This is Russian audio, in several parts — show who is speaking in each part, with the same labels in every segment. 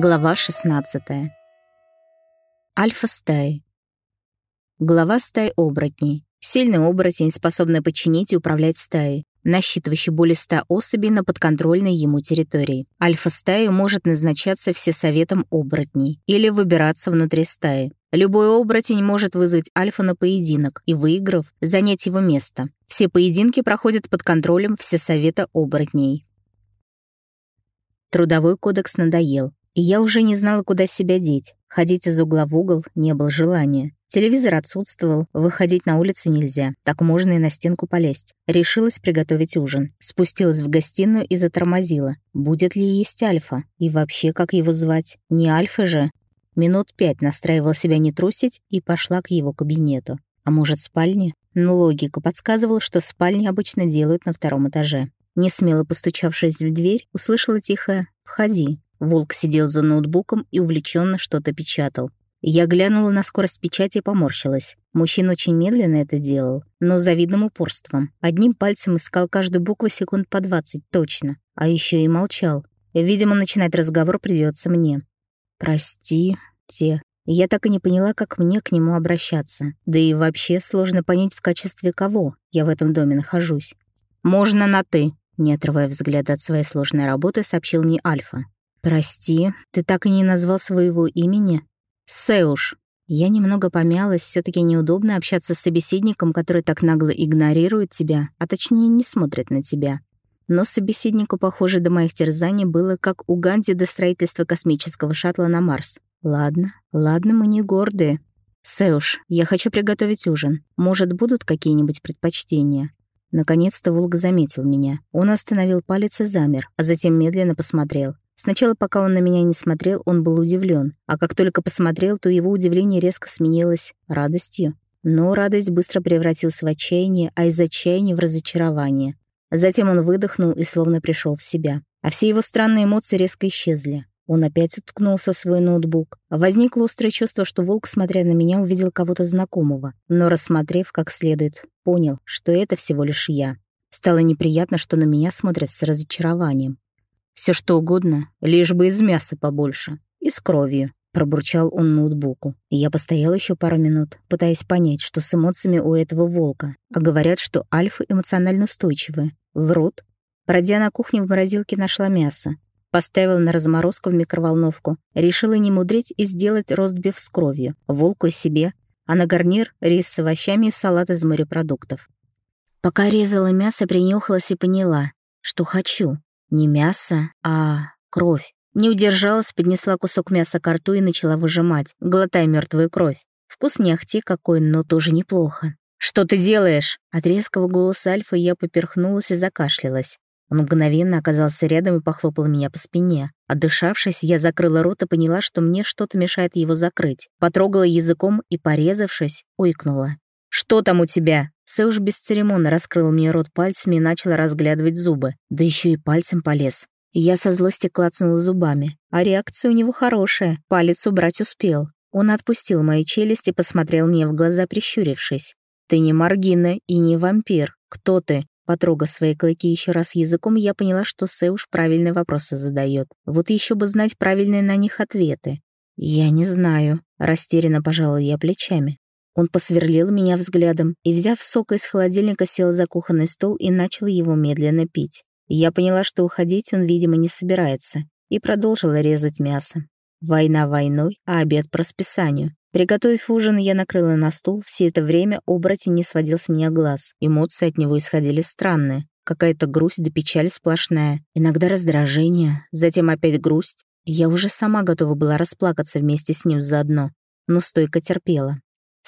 Speaker 1: Глава 16. Альфа стаи. Глава стаи оборотней. Сильный оборотень, способный подчинить и управлять стаей, насчитывающий более 100 особей на подконтрольной ему территории. Альфа стаи может назначаться всесоветом оборотней или выбираться внутри стаи. Любой оборотень может вызвать альфа на поединок и, выиграв, занять его место. Все поединки проходят под контролем всесовета оборотней. Трудовой кодекс надоел. И я уже не знала, куда себя деть. Ходить из угла в угол не было желания. Телевизор отсутствовал, выходить на улицу нельзя. Так можно и на стенку полезть. Решилась приготовить ужин. Спустилась в гостиную и затормозила. Будет ли есть Альфа? И вообще, как его звать? Не Альфа же? Минут пять настраивала себя не трусить и пошла к его кабинету. А может, спальне? Но логика подсказывала, что спальни обычно делают на втором этаже. Не смело постучавшись в дверь, услышала тихое «Входи». Волк сидел за ноутбуком и увлеченно что-то печатал. Я глянула на скорость печати и поморщилась. Мужчина очень медленно это делал, но с завидным упорством. Одним пальцем искал каждую букву секунд по 20 точно, а еще и молчал. Видимо, начинать разговор придется мне. «Прости, те». Я так и не поняла, как мне к нему обращаться. Да и вообще сложно понять, в качестве кого я в этом доме нахожусь. «Можно на «ты», — не отрывая взгляда от своей сложной работы, сообщил мне Альфа. «Прости, ты так и не назвал своего имени?» «Сеуш». Я немного помялась, все таки неудобно общаться с собеседником, который так нагло игнорирует тебя, а точнее не смотрит на тебя. Но собеседнику, похоже, до моих терзаний было как у Ганди до строительства космического шаттла на Марс. Ладно, ладно, мы не гордые. Сеуш, я хочу приготовить ужин. Может, будут какие-нибудь предпочтения? Наконец-то волк заметил меня. Он остановил палец и замер, а затем медленно посмотрел. Сначала, пока он на меня не смотрел, он был удивлен, а как только посмотрел, то его удивление резко сменилось радостью. Но радость быстро превратилась в отчаяние, а из отчаяния в разочарование. Затем он выдохнул и словно пришел в себя. А все его странные эмоции резко исчезли. Он опять уткнулся в свой ноутбук. Возникло острое чувство, что волк, смотря на меня, увидел кого-то знакомого. Но, рассмотрев как следует, понял, что это всего лишь я. Стало неприятно, что на меня смотрят с разочарованием. Все что угодно, лишь бы из мяса побольше. И с кровью. Пробурчал он ноутбуку. Я постояла еще пару минут, пытаясь понять, что с эмоциями у этого волка. А говорят, что альфы эмоционально устойчивые. Врут. Пройдя на кухню в морозилке, нашла мясо. Поставила на разморозку в микроволновку. Решила не мудрить и сделать ростбиф с кровью. Волку себе. А на гарнир — рис с овощами и салат из морепродуктов. Пока резала мясо, принюхалась и поняла, что хочу. Не мясо, а кровь. Не удержалась, поднесла кусок мяса к рту и начала выжимать, глотая мертвую кровь. Вкус не ахти какой, но тоже неплохо. «Что ты делаешь?» От резкого голоса Альфа я поперхнулась и закашлялась. Он мгновенно оказался рядом и похлопал меня по спине. Отдышавшись, я закрыла рот и поняла, что мне что-то мешает его закрыть. Потрогала языком и, порезавшись, ойкнула. «Что там у тебя?» Сэуш бесцеремонно раскрыл мне рот пальцами и начал разглядывать зубы, да еще и пальцем полез. Я со злости клацнула зубами, а реакция у него хорошая, палец убрать успел. Он отпустил мои челюсти и посмотрел мне в глаза, прищурившись. «Ты не Маргина и не вампир. Кто ты?» Потрогав свои клыки еще раз языком, я поняла, что Сэуш правильные вопросы задает. Вот еще бы знать правильные на них ответы. «Я не знаю», — растерянно пожала я плечами. Он посверлил меня взглядом и, взяв сок из холодильника, сел за кухонный стол и начал его медленно пить. Я поняла, что уходить он, видимо, не собирается, и продолжила резать мясо. Война войной, а обед по расписанию. Приготовив ужин, я накрыла на стол. Все это время оборотень не сводил с меня глаз. Эмоции от него исходили странные. Какая-то грусть да печаль сплошная. Иногда раздражение, затем опять грусть. Я уже сама готова была расплакаться вместе с ним заодно, но стойко терпела.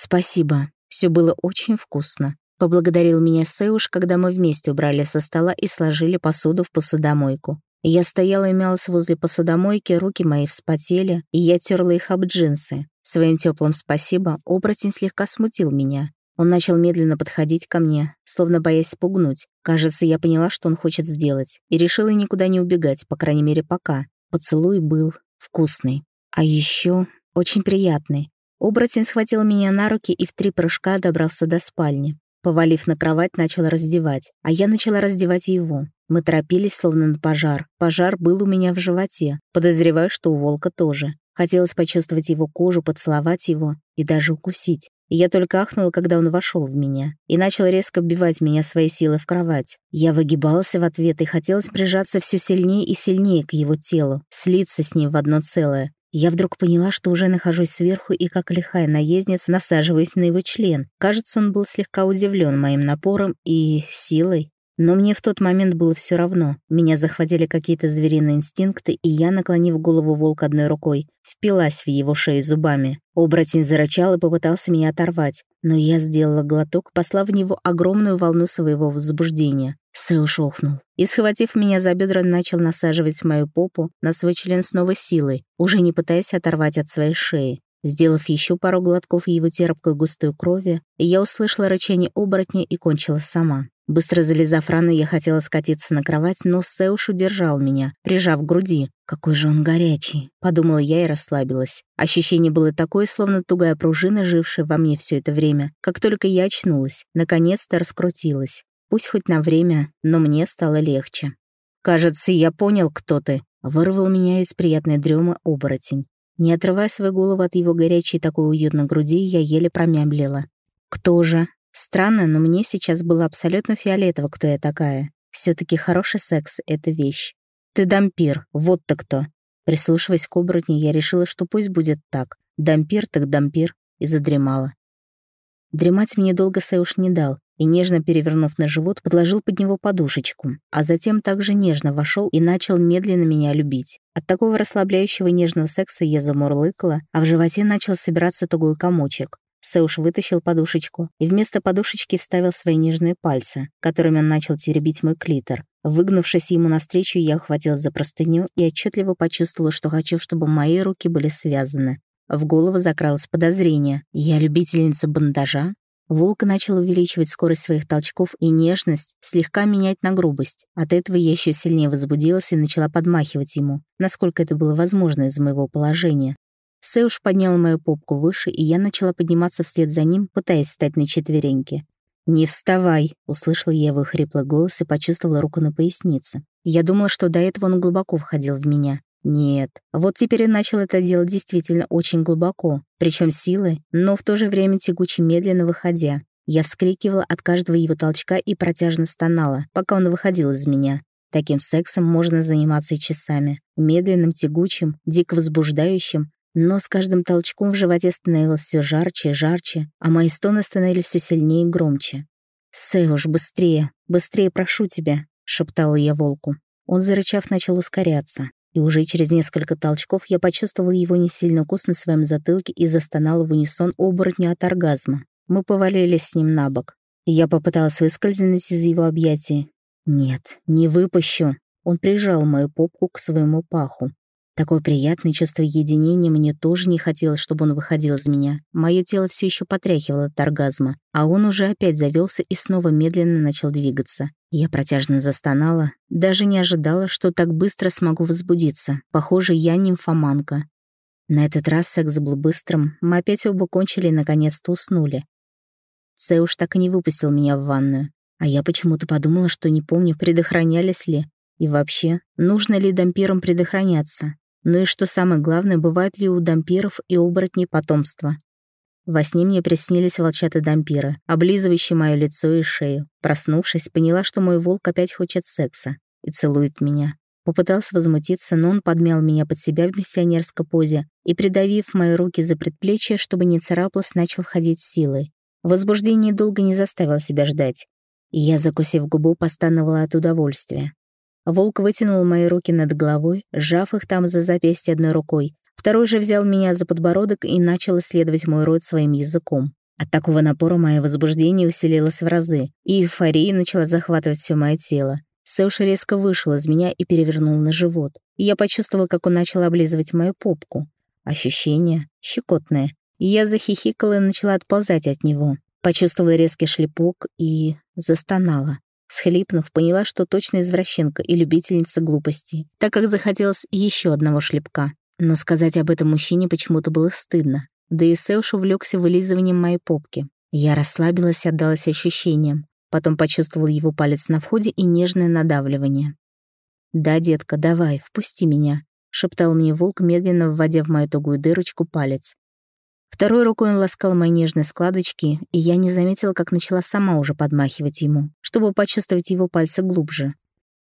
Speaker 1: «Спасибо, все было очень вкусно», — поблагодарил меня Сэуш, когда мы вместе убрали со стола и сложили посуду в посудомойку. Я стояла и мялась возле посудомойки, руки мои вспотели, и я терла их об джинсы. Своим теплым спасибо оборотень слегка смутил меня. Он начал медленно подходить ко мне, словно боясь спугнуть. Кажется, я поняла, что он хочет сделать, и решила никуда не убегать, по крайней мере, пока. Поцелуй был вкусный. А еще очень приятный. Оборотень схватил меня на руки и в три прыжка добрался до спальни. Повалив на кровать, начал раздевать, а я начала раздевать его. Мы торопились, словно на пожар. Пожар был у меня в животе. Подозреваю, что у волка тоже. Хотелось почувствовать его кожу, поцеловать его и даже укусить. И я только ахнула, когда он вошел в меня и начал резко бивать меня своей силой в кровать. Я выгибался в ответ и хотелось прижаться все сильнее и сильнее к его телу, слиться с ним в одно целое. Я вдруг поняла, что уже нахожусь сверху и, как лихая наездница, насаживаюсь на его член. Кажется, он был слегка удивлен моим напором и силой. Но мне в тот момент было все равно. Меня захватили какие-то звериные инстинкты, и я, наклонив голову волка одной рукой, впилась в его шею зубами. Оборотень зарычал и попытался меня оторвать, но я сделала глоток, послав в него огромную волну своего возбуждения. Сэуш охнул и, схватив меня за бедра, начал насаживать мою попу на свой член с новой силой, уже не пытаясь оторвать от своей шеи. Сделав еще пару глотков его терпкой густой крови, я услышала рычание оборотня и кончила сама. Быстро залезав рану, я хотела скатиться на кровать, но Сеуш удержал меня, прижав к груди. «Какой же он горячий!» — подумала я и расслабилась. Ощущение было такое, словно тугая пружина, жившая во мне все это время. Как только я очнулась, наконец-то раскрутилась. Пусть хоть на время, но мне стало легче. «Кажется, я понял, кто ты», — вырвал меня из приятной дремы оборотень. Не отрывая свою голову от его горячей такой уютной груди, я еле промямлила. «Кто же?» Странно, но мне сейчас было абсолютно фиолетово, кто я такая. все таки хороший секс — это вещь. Ты дампир, вот ты кто. Прислушиваясь к оборотню, я решила, что пусть будет так. Дампир так дампир, и задремала. Дремать мне долго Сэуш не дал, и, нежно перевернув на живот, подложил под него подушечку, а затем также нежно вошел и начал медленно меня любить. От такого расслабляющего нежного секса я замурлыкала, а в животе начал собираться тугой комочек. Сэуш вытащил подушечку и вместо подушечки вставил свои нежные пальцы, которыми он начал теребить мой клитор. Выгнувшись ему навстречу, я ухватилась за простыню и отчетливо почувствовала, что хочу, чтобы мои руки были связаны. В голову закралось подозрение. Я любительница бандажа? Волк начал увеличивать скорость своих толчков и нежность, слегка менять на грубость. От этого я еще сильнее возбудилась и начала подмахивать ему, насколько это было возможно из моего положения. Сэуш поднял мою попку выше, и я начала подниматься вслед за ним, пытаясь встать на четвереньки. «Не вставай!» — услышала я его хриплый голос и почувствовала руку на пояснице. Я думала, что до этого он глубоко входил в меня. Нет. Вот теперь он начал это делать действительно очень глубоко, причем силой, но в то же время тягуче медленно выходя. Я вскрикивала от каждого его толчка и протяжно стонала, пока он выходил из меня. Таким сексом можно заниматься и часами. Медленным, тягучим, дико возбуждающим, но с каждым толчком в животе становилось все жарче и жарче, а мои стоны становились все сильнее и громче. «Сэуш, быстрее, быстрее прошу тебя», — шептала я волку. Он, зарычав, начал ускоряться, и уже через несколько толчков я почувствовала его несильный укус на своем затылке и застонала в унисон оборотню от оргазма. Мы повалились с ним на бок. Я попыталась выскользнуть из его объятий. «Нет, не выпущу». Он прижал мою попку к своему паху. Такое приятное чувство единения мне тоже не хотелось, чтобы он выходил из меня. Мое тело все еще потряхивало от оргазма, а он уже опять завелся и снова медленно начал двигаться. Я протяжно застонала, даже не ожидала, что так быстро смогу возбудиться. Похоже, я нимфоманка. На этот раз секс был быстрым, мы опять оба кончили и наконец-то уснули. Цеуш так и не выпустил меня в ванную, а я почему-то подумала, что не помню, предохранялись ли. И вообще, нужно ли дампирам предохраняться? Ну и что самое главное, бывает ли у дампиров и оборотней потомство? Во сне мне приснились волчата дампиры, облизывающие мое лицо и шею. Проснувшись, поняла, что мой волк опять хочет секса и целует меня. Попытался возмутиться, но он подмял меня под себя в миссионерской позе и, придавив мои руки за предплечье, чтобы не царапалось, начал ходить силой. Возбуждение долго не заставило себя ждать. И я, закусив губу, постановала от удовольствия. Волк вытянул мои руки над головой, сжав их там за запястье одной рукой. Второй же взял меня за подбородок и начал исследовать мой рот своим языком. От такого напора мое возбуждение усилилось в разы, и эйфория начала захватывать все мое тело. Сэуш резко вышел из меня и перевернул на живот. Я почувствовала, как он начал облизывать мою попку. Ощущение щекотное. И я захихикала и начала отползать от него. Почувствовала резкий шлепок и застонала. Схлипнув, поняла, что точно извращенка и любительница глупостей, так как захотелось еще одного шлепка. Но сказать об этом мужчине почему-то было стыдно. Да и Сэуш увлекся вылизыванием моей попки. Я расслабилась отдалась ощущениям. Потом почувствовал его палец на входе и нежное надавливание. «Да, детка, давай, впусти меня», — шептал мне волк, медленно вводя в мою тугую дырочку палец. Второй рукой он ласкал мои нежные складочки, и я не заметила, как начала сама уже подмахивать ему, чтобы почувствовать его пальцы глубже.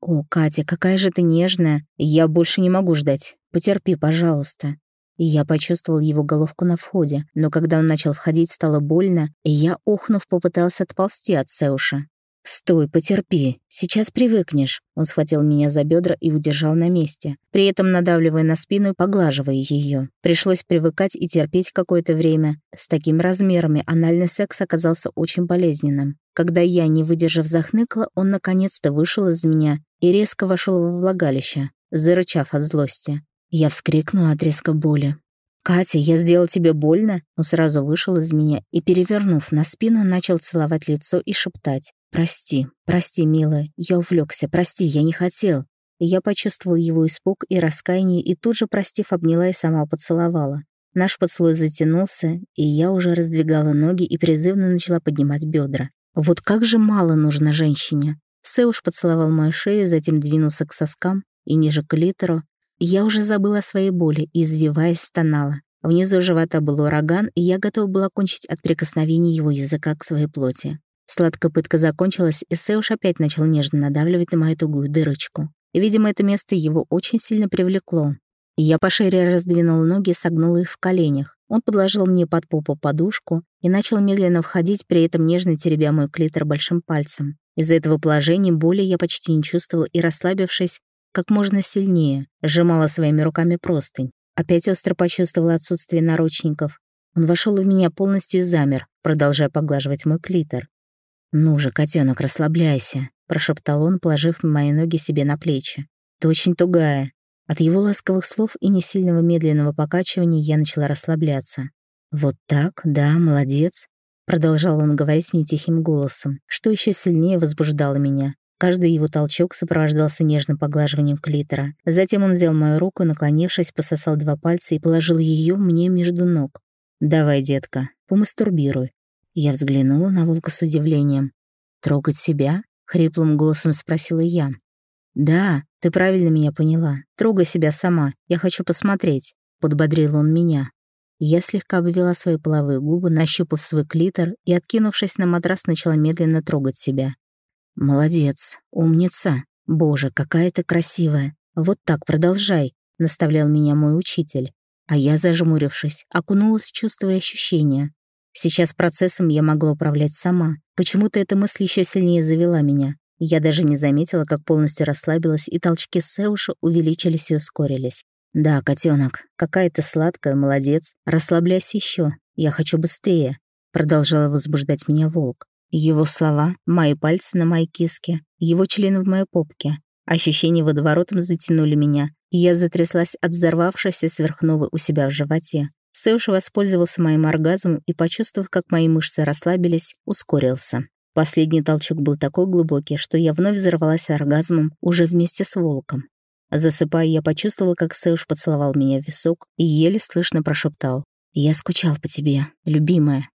Speaker 1: «О, Катя, какая же ты нежная! Я больше не могу ждать. Потерпи, пожалуйста». И я почувствовал его головку на входе, но когда он начал входить, стало больно, и я, охнув, попытался отползти от Сеуша. «Стой, потерпи, сейчас привыкнешь». Он схватил меня за бедра и удержал на месте, при этом надавливая на спину и поглаживая ее. Пришлось привыкать и терпеть какое-то время. С такими размерами анальный секс оказался очень болезненным. Когда я, не выдержав, захныкла, он наконец-то вышел из меня и резко вошел во влагалище, зарычав от злости. Я вскрикнула от резкой боли. «Катя, я сделал тебе больно?» Он сразу вышел из меня и, перевернув на спину, начал целовать лицо и шептать. «Прости, прости, милая, я увлекся, прости, я не хотел». Я почувствовал его испуг и раскаяние, и тут же, простив, обняла и сама поцеловала. Наш поцелуй затянулся, и я уже раздвигала ноги и призывно начала поднимать бедра. Вот как же мало нужно женщине. Сеуш поцеловал мою шею, затем двинулся к соскам и ниже к литеру. Я уже забыла о своей боли и, извиваясь, стонала. Внизу живота был ураган, и я готова была кончить от прикосновений его языка к своей плоти. Сладкая пытка закончилась, и Сэуш опять начал нежно надавливать на мою тугую дырочку. Видимо, это место его очень сильно привлекло. Я пошире раздвинула ноги и согнула их в коленях. Он подложил мне под попу подушку и начал медленно входить, при этом нежно теребя мой клитор большим пальцем. Из-за этого положения боли я почти не чувствовала и, расслабившись, как можно сильнее, сжимала своими руками простынь. Опять остро почувствовала отсутствие наручников. Он вошел в меня полностью и замер, продолжая поглаживать мой клитор. «Ну же, котенок, расслабляйся», — прошептал он, положив мои ноги себе на плечи. «Ты очень тугая». От его ласковых слов и несильного медленного покачивания я начала расслабляться. «Вот так, да, молодец», — продолжал он говорить мне тихим голосом, что еще сильнее возбуждало меня. Каждый его толчок сопровождался нежным поглаживанием клитора. Затем он взял мою руку, наклонившись, пососал два пальца и положил ее мне между ног. «Давай, детка, помастурбируй. Я взглянула на волка с удивлением. «Трогать себя?» — хриплым голосом спросила я. «Да, ты правильно меня поняла. Трогай себя сама. Я хочу посмотреть», — подбодрил он меня. Я слегка обвела свои половые губы, нащупав свой клитор и, откинувшись на матрас, начала медленно трогать себя. «Молодец, умница. Боже, какая ты красивая. Вот так продолжай», — наставлял меня мой учитель. А я, зажмурившись, окунулась в чувства и ощущения. Сейчас процессом я могла управлять сама. Почему-то эта мысль еще сильнее завела меня. Я даже не заметила, как полностью расслабилась, и толчки Сеуша увеличились и ускорились. «Да, котенок, какая ты сладкая, молодец. Расслабляйся еще. Я хочу быстрее», — продолжала возбуждать меня волк. Его слова, мои пальцы на моей киске, его член в моей попке. Ощущения водоворотом затянули меня, и я затряслась от взорвавшейся сверхновой у себя в животе. Сэуш воспользовался моим оргазмом и, почувствовав, как мои мышцы расслабились, ускорился. Последний толчок был такой глубокий, что я вновь взорвалась оргазмом уже вместе с волком. Засыпая, я почувствовала, как Сэуш поцеловал меня в висок и еле слышно прошептал. «Я скучал по тебе, любимая».